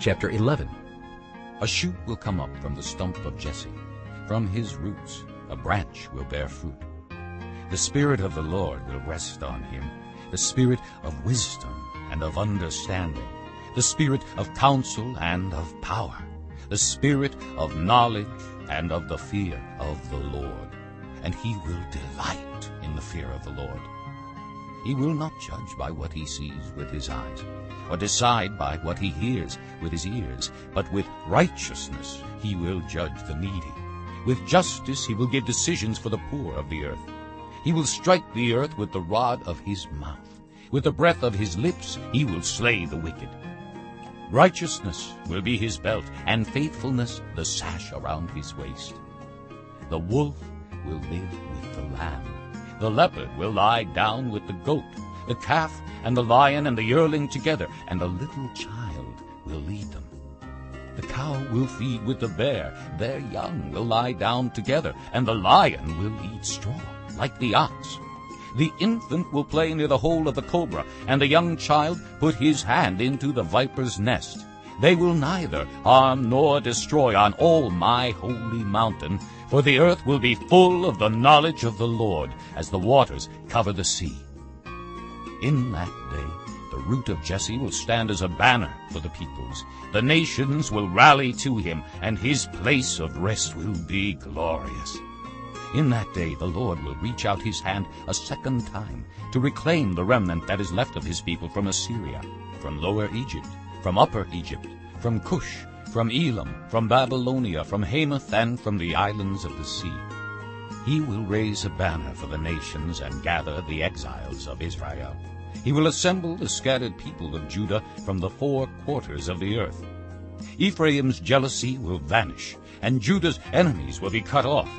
Chapter 11 A shoot will come up from the stump of Jesse. From his roots a branch will bear fruit. The Spirit of the Lord will rest on him, the Spirit of wisdom and of understanding, the Spirit of counsel and of power, the Spirit of knowledge and of the fear of the Lord. And he will delight in the fear of the Lord. He will not judge by what he sees with his eyes, or decide by what he hears with his ears, but with righteousness he will judge the needy. With justice he will give decisions for the poor of the earth. He will strike the earth with the rod of his mouth. With the breath of his lips he will slay the wicked. Righteousness will be his belt, and faithfulness the sash around his waist. The wolf will live with the lamb. The leopard will lie down with the goat. The calf and the lion and the yearling together, and a little child will lead them. The cow will feed with the bear. Their young will lie down together, and the lion will eat straw, like the ox. The infant will play near the hole of the cobra, and the young child put his hand into the viper's nest. They will neither harm nor destroy on all my holy mountain, for the earth will be full of the knowledge of the Lord, as the waters cover the sea. In that day the root of Jesse will stand as a banner for the peoples. The nations will rally to him, and his place of rest will be glorious. In that day the Lord will reach out his hand a second time to reclaim the remnant that is left of his people from Assyria, from Lower Egypt, from Upper Egypt, from Cush, from Elam, from Babylonia, from Hamath, and from the islands of the sea. He will raise a banner for the nations and gather the exiles of Israel. He will assemble the scattered people of Judah from the four quarters of the earth. Ephraim's jealousy will vanish, and Judah's enemies will be cut off.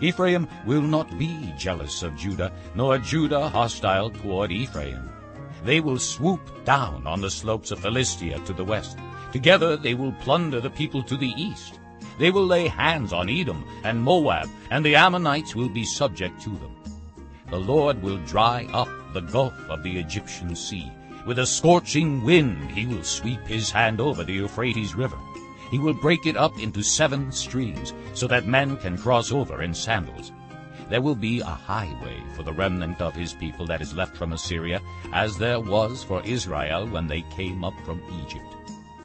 Ephraim will not be jealous of Judah, nor Judah hostile toward Ephraim. They will swoop down on the slopes of Philistia to the west. Together they will plunder the people to the east. They will lay hands on Edom and Moab, and the Ammonites will be subject to them. The Lord will dry up the gulf of the Egyptian sea. With a scorching wind he will sweep his hand over the Euphrates River. He will break it up into seven streams, so that men can cross over in sandals. There will be a highway for the remnant of his people that is left from Assyria, as there was for Israel when they came up from Egypt.